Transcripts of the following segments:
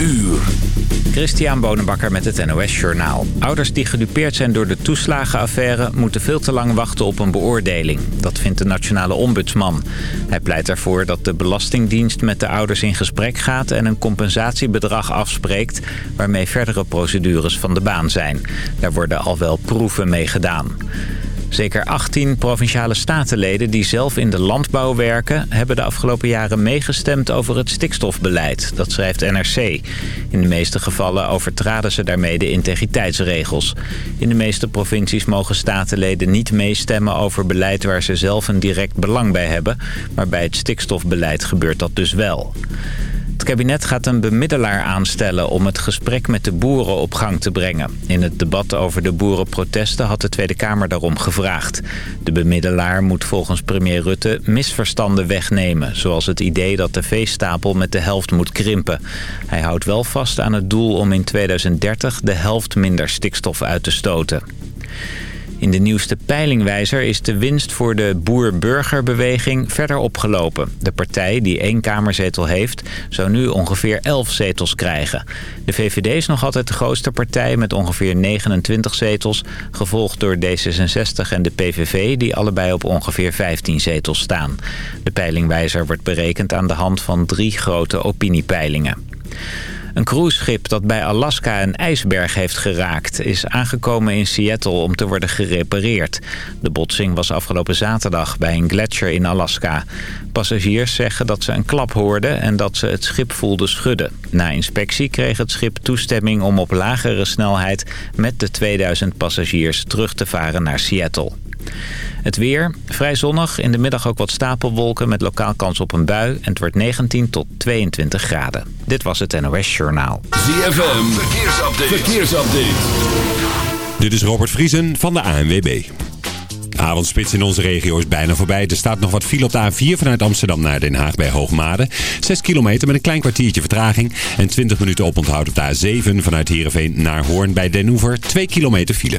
uur. Christian Bonenbakker met het NOS Journaal. Ouders die gedupeerd zijn door de toeslagenaffaire... moeten veel te lang wachten op een beoordeling. Dat vindt de nationale ombudsman. Hij pleit ervoor dat de Belastingdienst met de ouders in gesprek gaat... en een compensatiebedrag afspreekt... waarmee verdere procedures van de baan zijn. Daar worden al wel proeven mee gedaan. Zeker 18 provinciale statenleden die zelf in de landbouw werken... hebben de afgelopen jaren meegestemd over het stikstofbeleid. Dat schrijft NRC. In de meeste gevallen overtraden ze daarmee de integriteitsregels. In de meeste provincies mogen statenleden niet meestemmen over beleid... waar ze zelf een direct belang bij hebben. Maar bij het stikstofbeleid gebeurt dat dus wel. Het kabinet gaat een bemiddelaar aanstellen om het gesprek met de boeren op gang te brengen. In het debat over de boerenprotesten had de Tweede Kamer daarom gevraagd. De bemiddelaar moet volgens premier Rutte misverstanden wegnemen... zoals het idee dat de veestapel met de helft moet krimpen. Hij houdt wel vast aan het doel om in 2030 de helft minder stikstof uit te stoten. In de nieuwste peilingwijzer is de winst voor de boer-burgerbeweging verder opgelopen. De partij, die één kamerzetel heeft, zou nu ongeveer 11 zetels krijgen. De VVD is nog altijd de grootste partij met ongeveer 29 zetels... gevolgd door D66 en de PVV, die allebei op ongeveer 15 zetels staan. De peilingwijzer wordt berekend aan de hand van drie grote opiniepeilingen. Een cruiseschip dat bij Alaska een ijsberg heeft geraakt... is aangekomen in Seattle om te worden gerepareerd. De botsing was afgelopen zaterdag bij een gletsjer in Alaska. Passagiers zeggen dat ze een klap hoorden en dat ze het schip voelden schudden. Na inspectie kreeg het schip toestemming om op lagere snelheid... met de 2000 passagiers terug te varen naar Seattle. Het weer, vrij zonnig, in de middag ook wat stapelwolken met lokaal kans op een bui. En het wordt 19 tot 22 graden. Dit was het NOS Journaal. ZFM, verkeersupdate. verkeersupdate. Dit is Robert Vriesen van de ANWB. Avondspits in onze regio is bijna voorbij. Er staat nog wat file op de A4 vanuit Amsterdam naar Den Haag bij Hoogmade. 6 kilometer met een klein kwartiertje vertraging. En 20 minuten oponthoud op de A7 vanuit Heerenveen naar Hoorn bij Den Hoever. 2 kilometer file.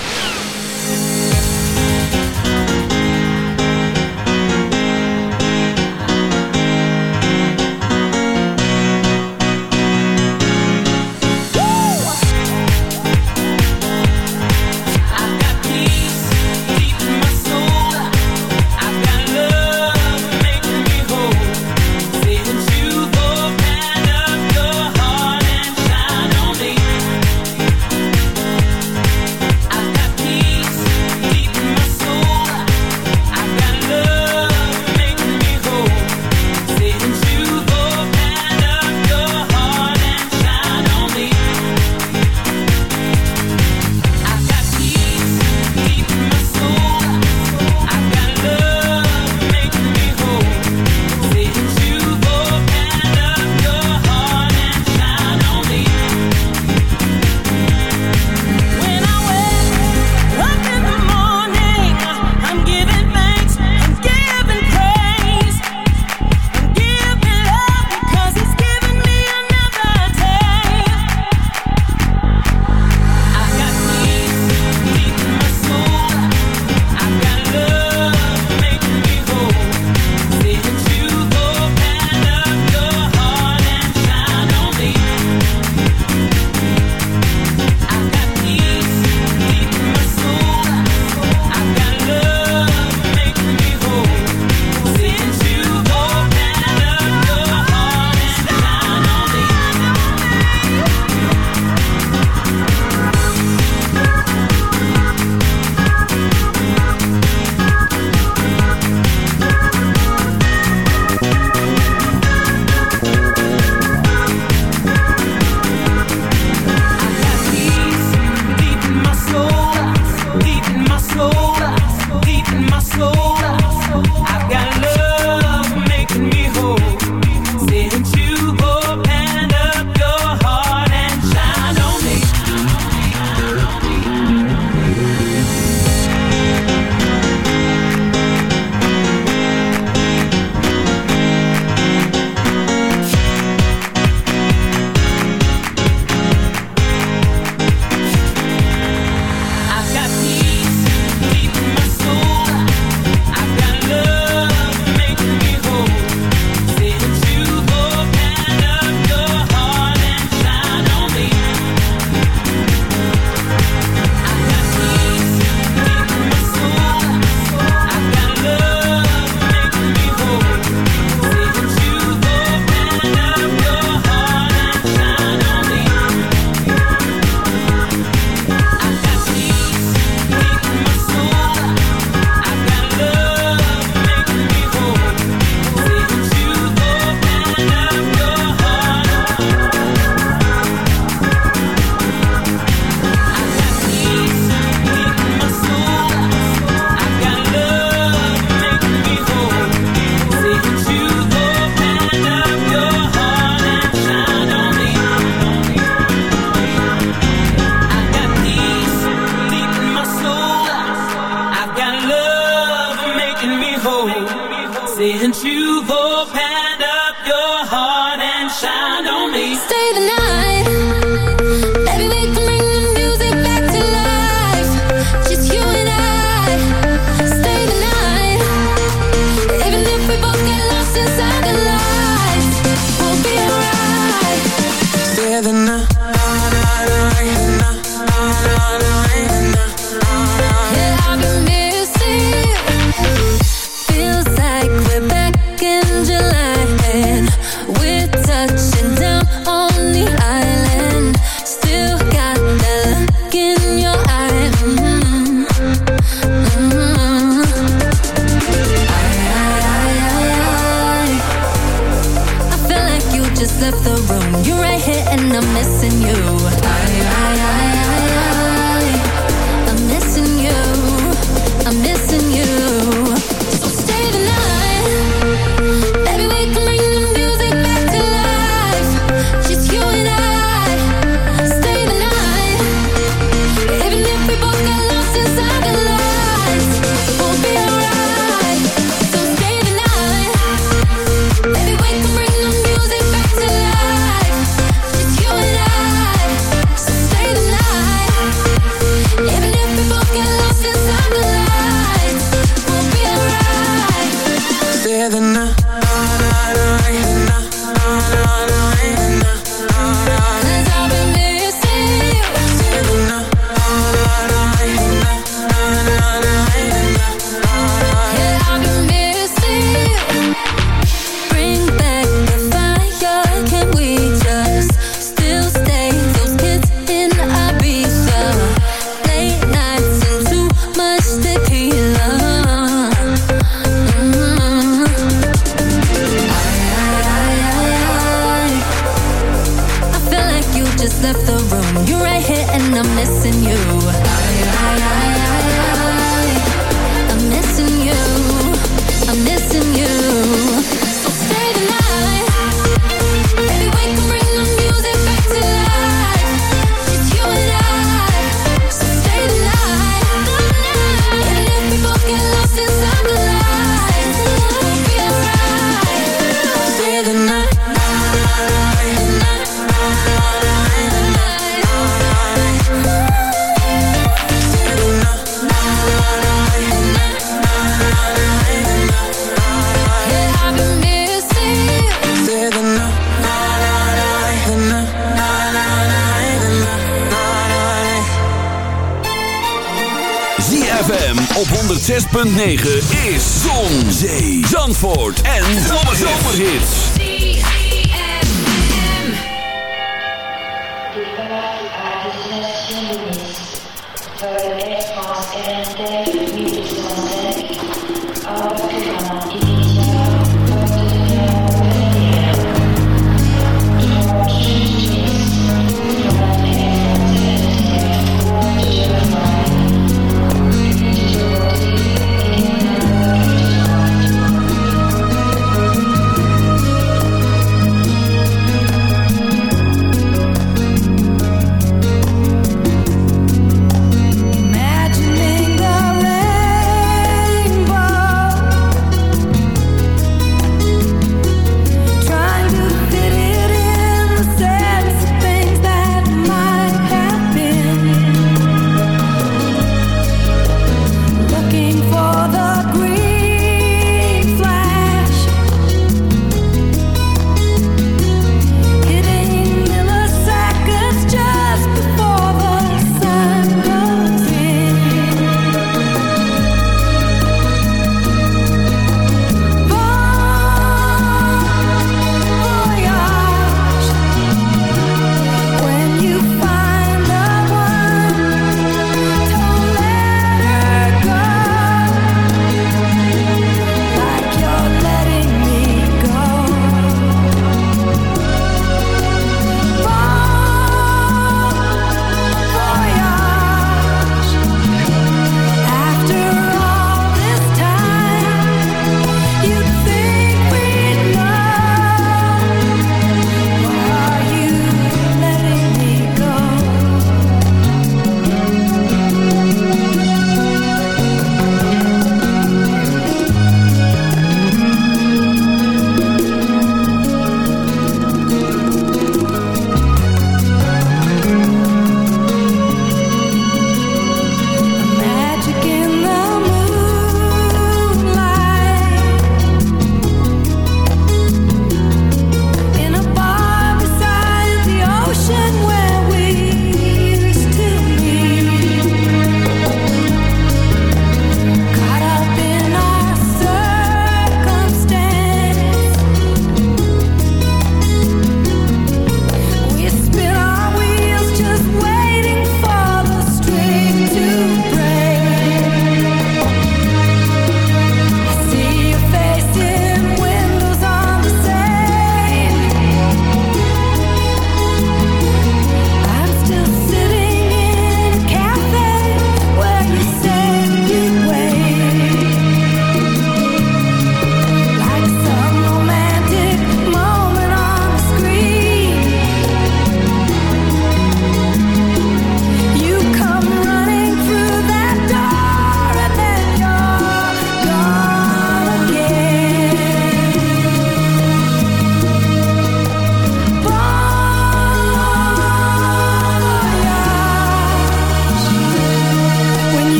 你说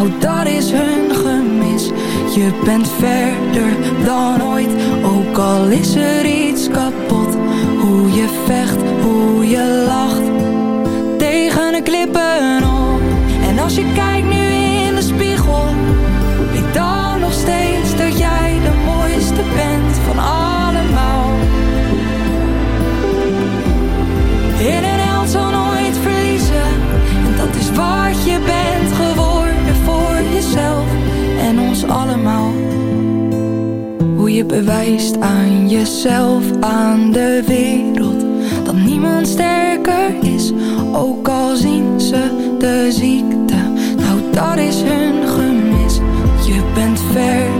Nou dat is hun gemis. Je bent verder dan ooit, ook al is er iets kapot. Hoe je vecht, hoe je lacht, tegen de klippen op. En als je kijkt allemaal. Hoe je bewijst aan jezelf, aan de wereld. Dat niemand sterker is, ook al zien ze de ziekte. Nou dat is hun gemis. Je bent verder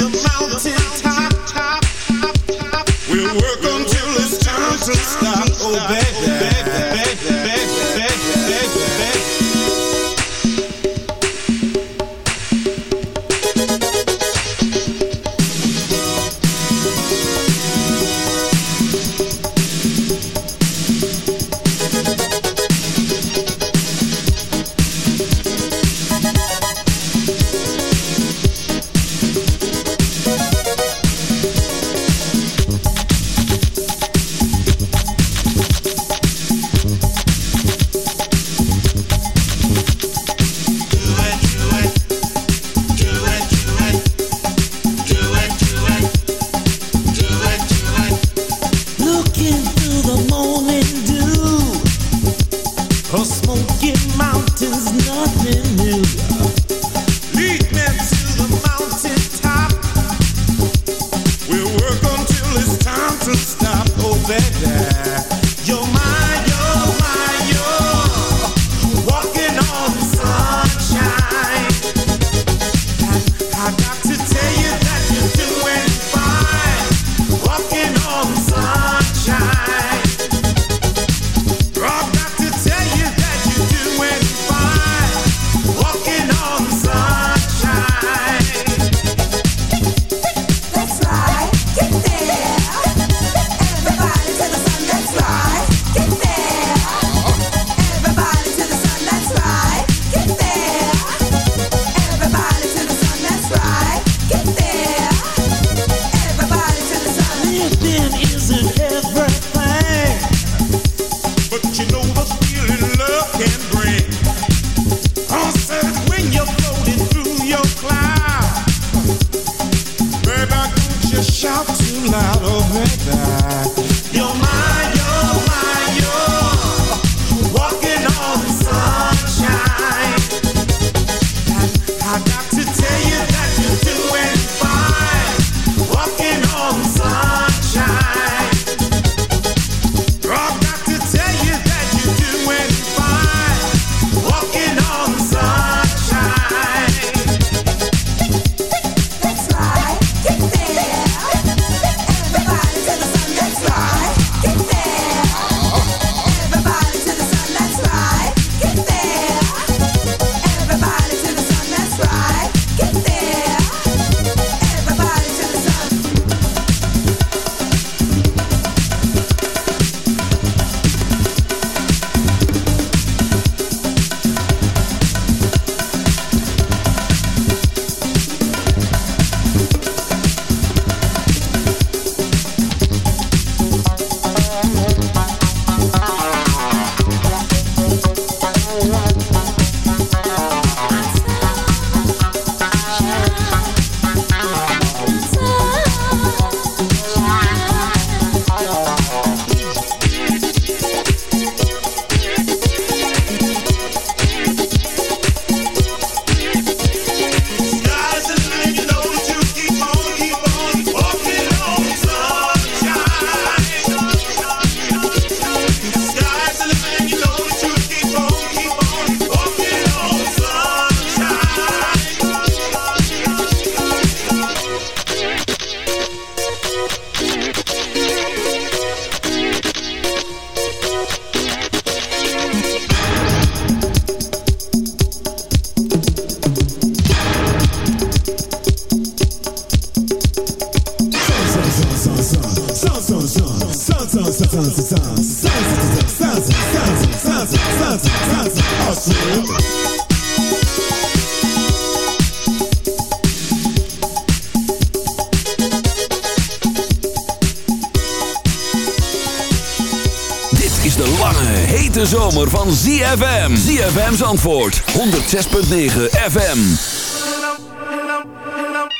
ZFM's antwoord, 106.9 FM.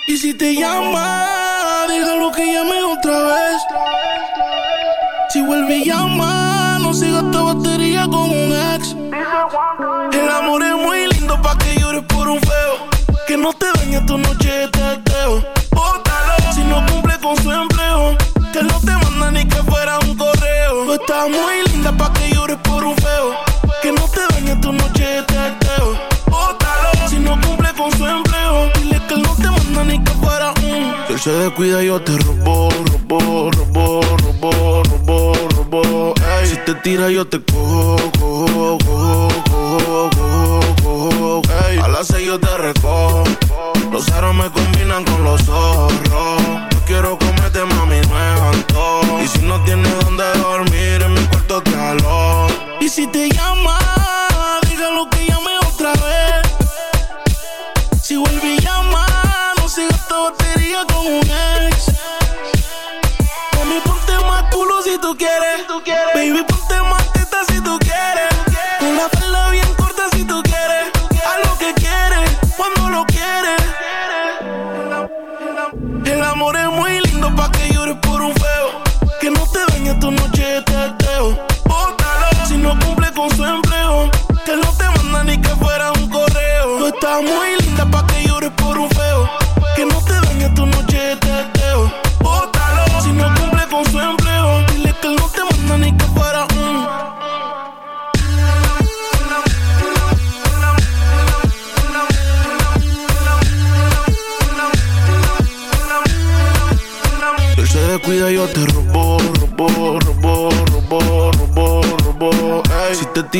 Y si te llama, déjalo que llame otra vez. Si vuelve y llama, no siga esta batería con un ex. El amor es muy lindo pa' que llores por un feo. Que no te dañe tu noche de teteo. Bótalo si no cumple con su empleo. Que no te manda ni que fuera un correo. Tú estás muy se descuida, yo te robo, robo, robo, robo, robo, robo. Ey. Si te tira, yo te cojo, cojo, cojo, cojo, cojo, cojo. Ey. A las seis yo te recojo. Los aros me combinan con los zorros. Yo quiero comerte, mami, no es. Y si no tienes donde dormir, en mi cuarto te alojo. Y si te llama, dígalo que llame otra vez. Si vuelve una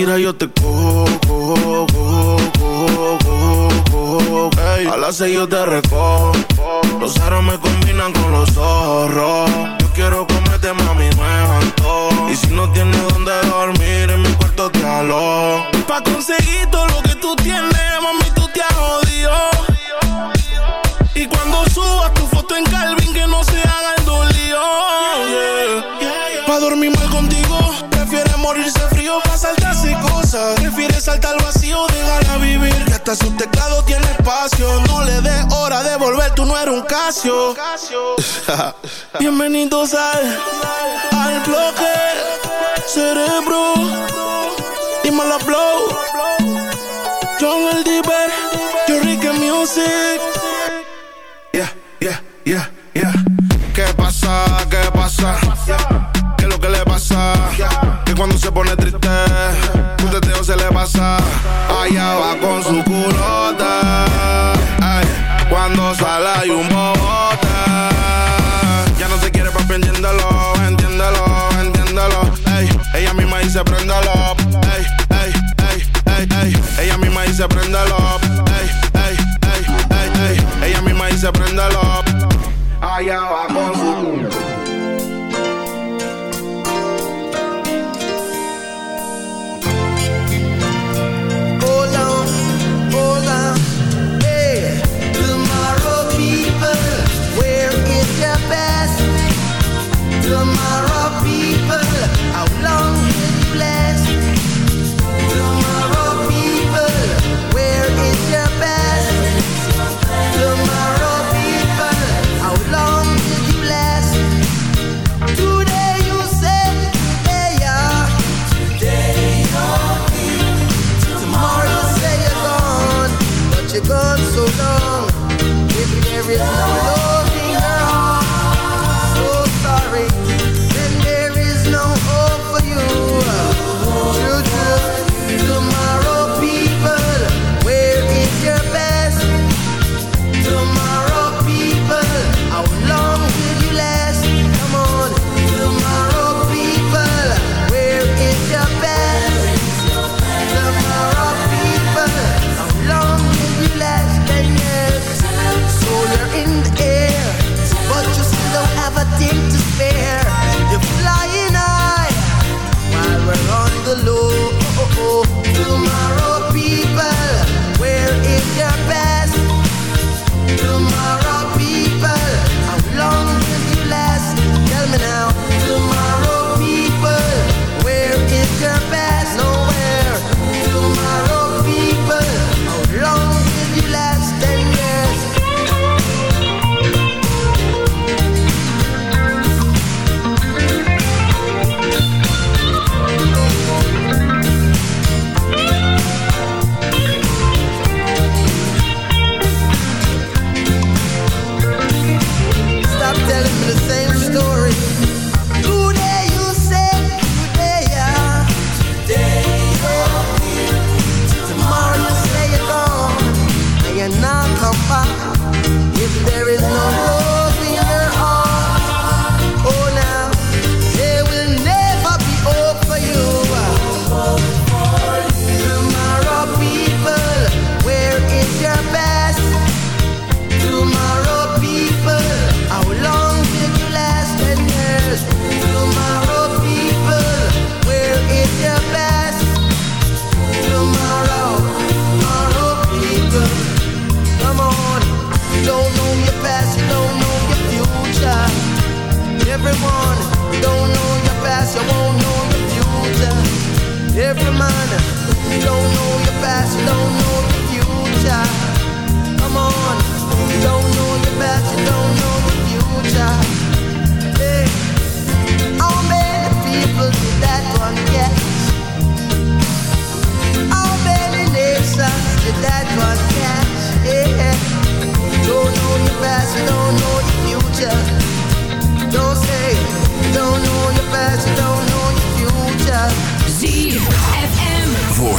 Ey. Si te tira, yo te cojo, cojo, cojo, cojo, cojo, cojo. Ey. A las seis yo te recojo. Los aros me combinan con los zorros. Yo quiero Que su teclado tiene espacio No le des hora de volver, tú no eres un Casio Bienvenidos al Al bloque Cerebro Dímelo blow John el Diver Yo Ricky Music Yeah, yeah, yeah, yeah. ¿Qué pasa? ¿Qué pasa? ¿Qué es lo que le pasa? Que cuando se pone triste, se le pasa. Allá va con su culota. Ay, cuando sale hay un bobote. Ya no te quiere papi, entiéndelo, entiéndelo, entiéndelo. Ey, ella misma dice préndelo. Ey, ey, ey, ey, ey. Ella misma dice préndelo. Ey, ey, ey, ey, ey. Ella misma dice préndelo. Allá va con su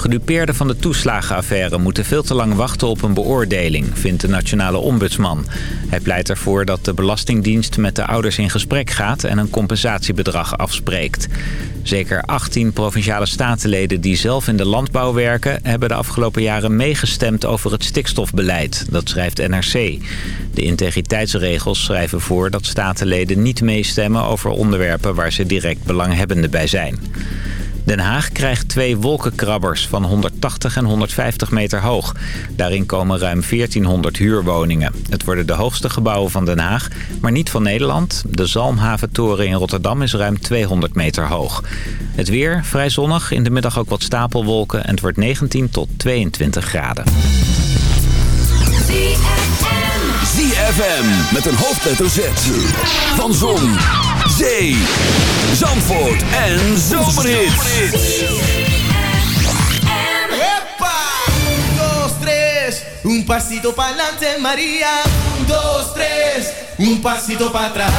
Gedupeerden van de toeslagenaffaire moeten veel te lang wachten op een beoordeling, vindt de nationale ombudsman. Hij pleit ervoor dat de Belastingdienst met de ouders in gesprek gaat en een compensatiebedrag afspreekt. Zeker 18 provinciale statenleden die zelf in de landbouw werken... hebben de afgelopen jaren meegestemd over het stikstofbeleid. Dat schrijft NRC. De integriteitsregels schrijven voor dat statenleden niet meestemmen... over onderwerpen waar ze direct belanghebbenden bij zijn. Den Haag krijgt twee wolkenkrabbers van 180 en 150 meter hoog. Daarin komen ruim 1400 huurwoningen. Het worden de hoogste gebouwen van Den Haag, maar niet van Nederland. De Zalmhaventoren in Rotterdam is ruim 200 meter hoog. Het weer vrij zonnig, in de middag ook wat stapelwolken... en het wordt 19 tot 22 graden. ZFM met een hoofdletter Z. Van Zon, Zee, Zandvoort en Zomerhits. ¡Epa! Un, dos, tres, un pasito para adelante, María. Un, dos, tres, un pasito para atrás.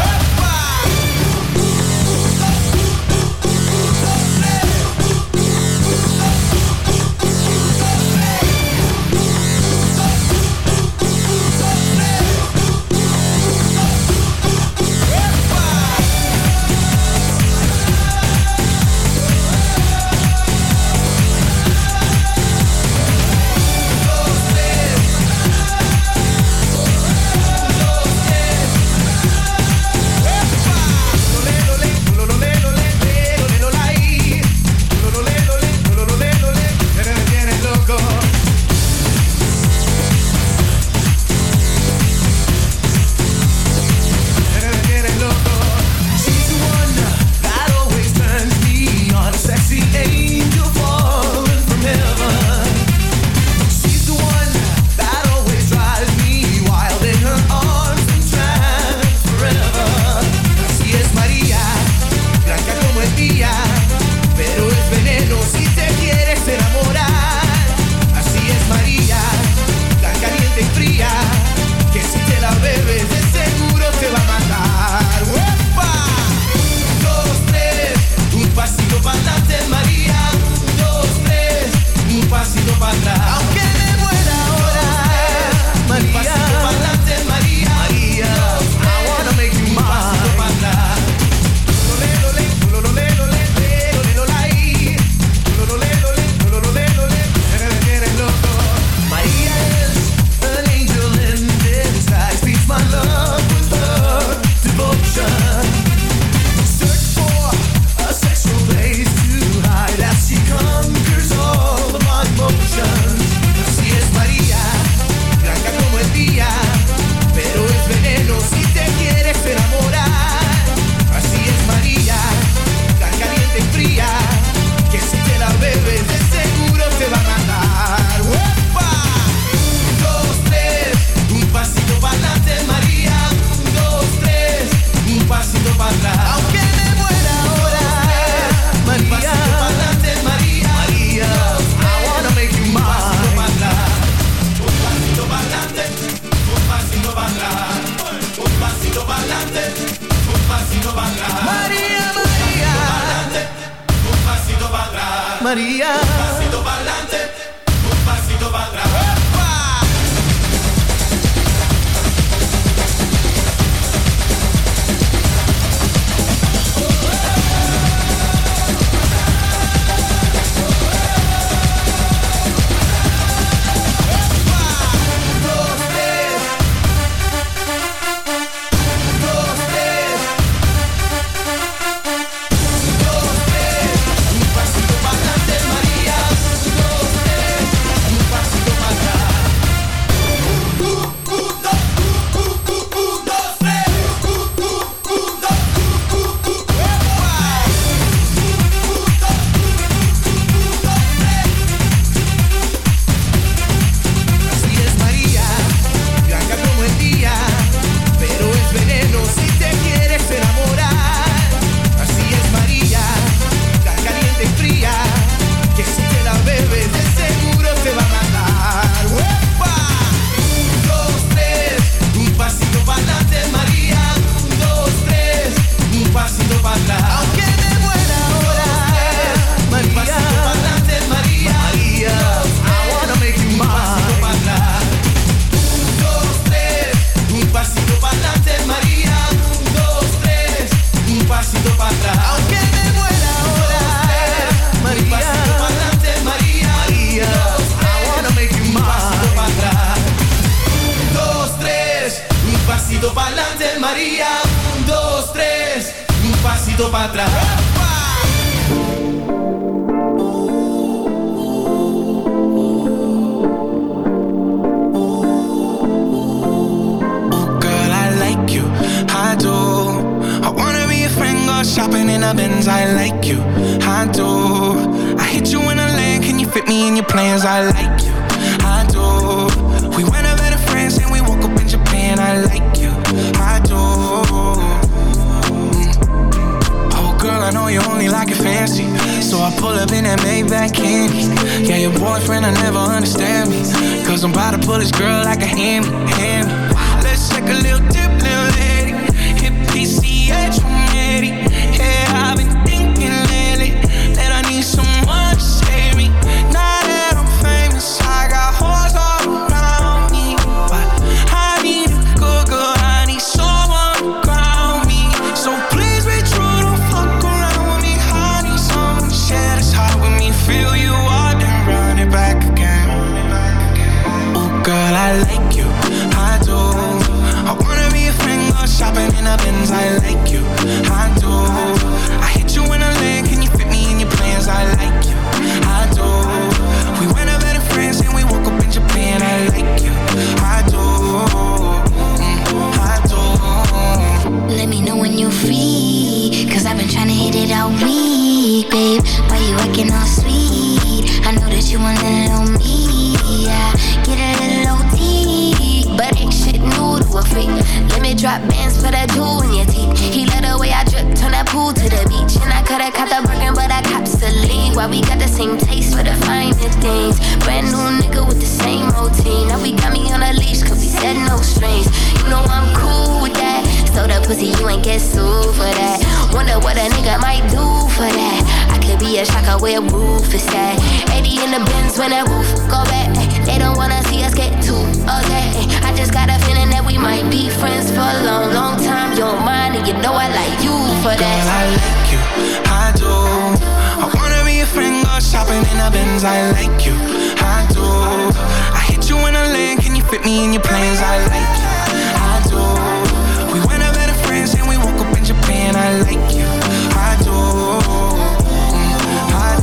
María. I do. I hit you in a lane, can you fit me in your plans? I like you, I do. We went over to France and we woke up in Japan. I like you, I do. Oh, girl, I know you only like it fancy. So I pull up in that Maybach candy. Yeah, your boyfriend, I never understand me. Cause I'm about to pull this girl like a hammy, hammy. Let's take a little dip, drop bands, put a jewel in your teeth. He let the way I drip, turn that pool to the beach. And I coulda caught the Birkin, but I cops the lead. Why we got the same taste for the finer things. Brand new nigga with the same routine. Now we got me on a leash, cause we said no strings. You know I'm cool with that. So the pussy, you ain't get sued for that. Wonder what a nigga might do for that. Could be a shocker where roof is at. 80 in the bins when that roof go back. They don't wanna see us get too okay. I just got a feeling that we might be friends for a long, long time. You don't mind, and you know I like you for Girl, that. I like you, I do. I wanna be a friend, go shopping in a Benz. I like you, I do. I hit you in a lane, can you fit me in your plans? I like you, I do. We went over to France and we woke up in Japan. I like you,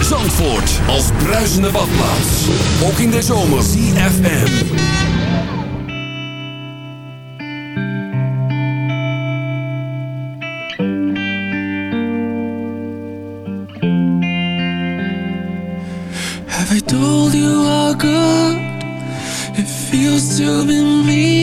Zandvoort als bruisende badplaats. Ook in de zomer. CFM. Have I told you how good? It feels to be me.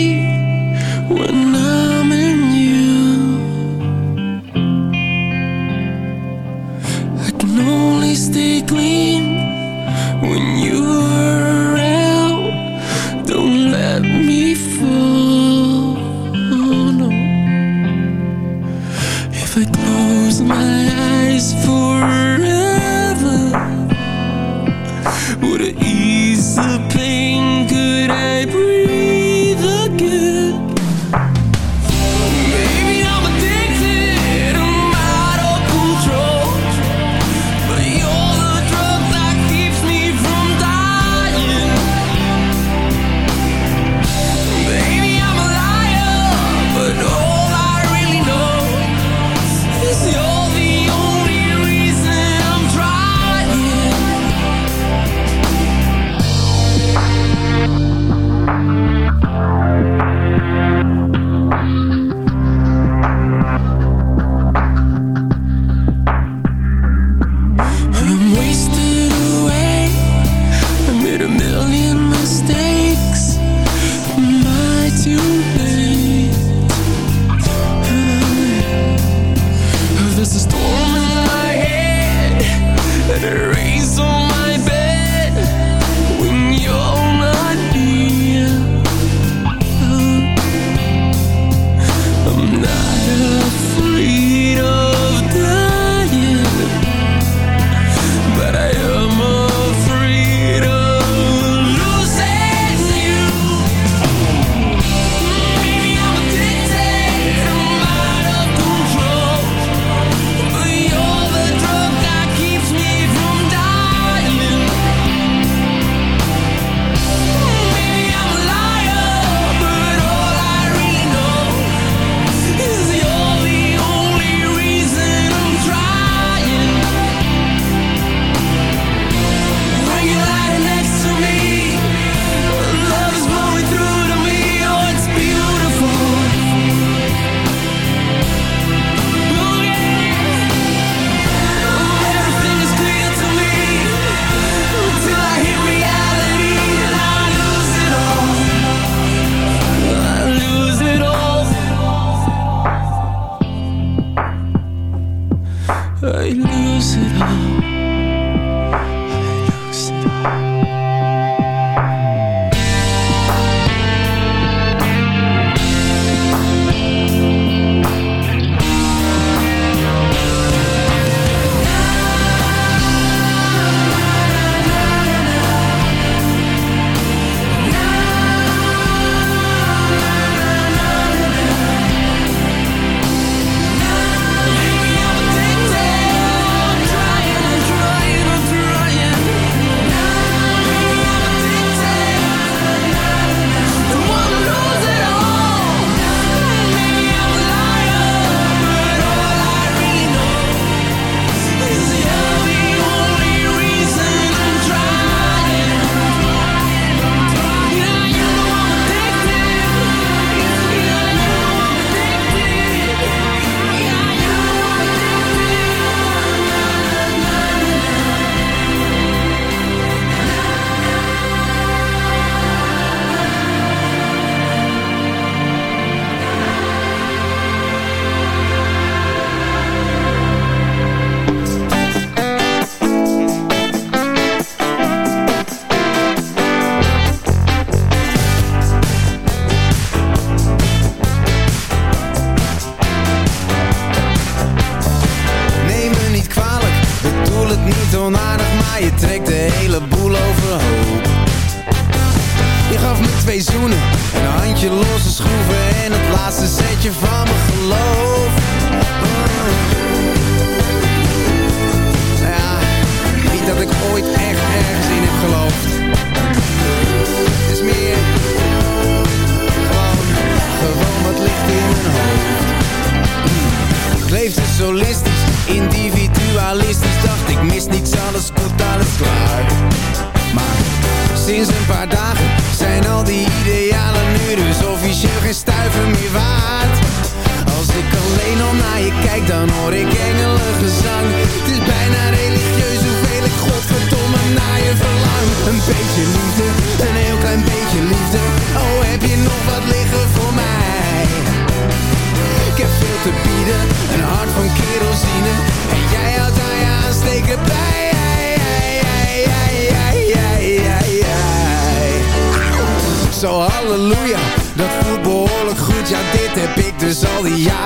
Yeah.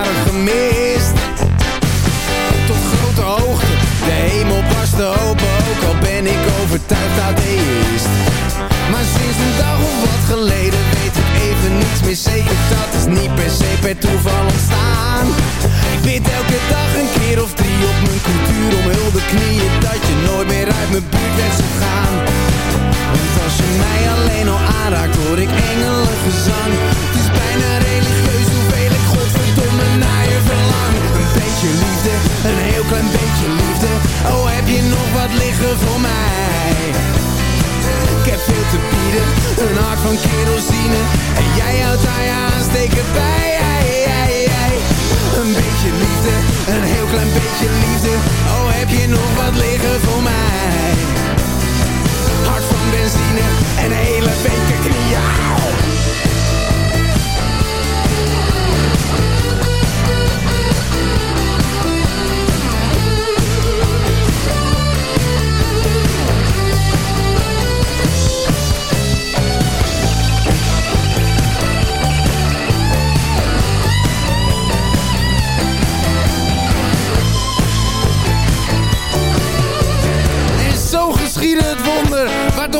liggen voor mij. Ik heb veel te bieden, een hart van kerosine. En jij houdt daar je aansteken bij. Een beetje liefde, een heel klein beetje liefde. Oh heb je nog wat liggen voor mij? Hart van benzine en een hele beker knieën.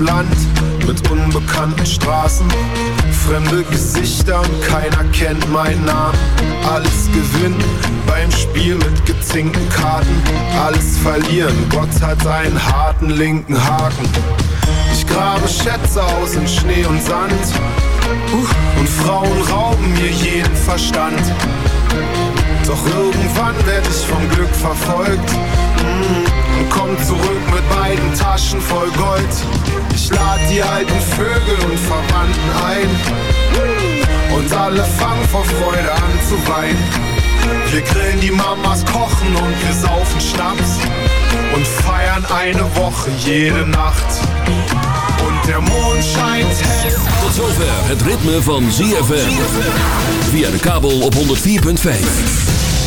Land mit unbekannten Straßen, fremde Gesichter und keiner kennt meinen Namen. Alles gewinnen beim Spiel mit gezinkten Karten, alles verlieren. Gott hat einen harten linken Haken. Ich grabe Schätze aus in Schnee und Sand uh, und Frauen rauben mir jeden Verstand. Doch irgendwann werd ich vom Glück verfolgt mm, und komm zurück mit beiden Taschen voll Gold. Ich lad die alten Vögel und Verwandten ein und alle fangen vor Freude an zu weinen. Wir grillen die Mamas, kochen und wir saufen Schnaps und feiern eine Woche jede Nacht. Und der Mond scheint hell. Tot zover het ritme van ZFM. Via de kabel op 104.5.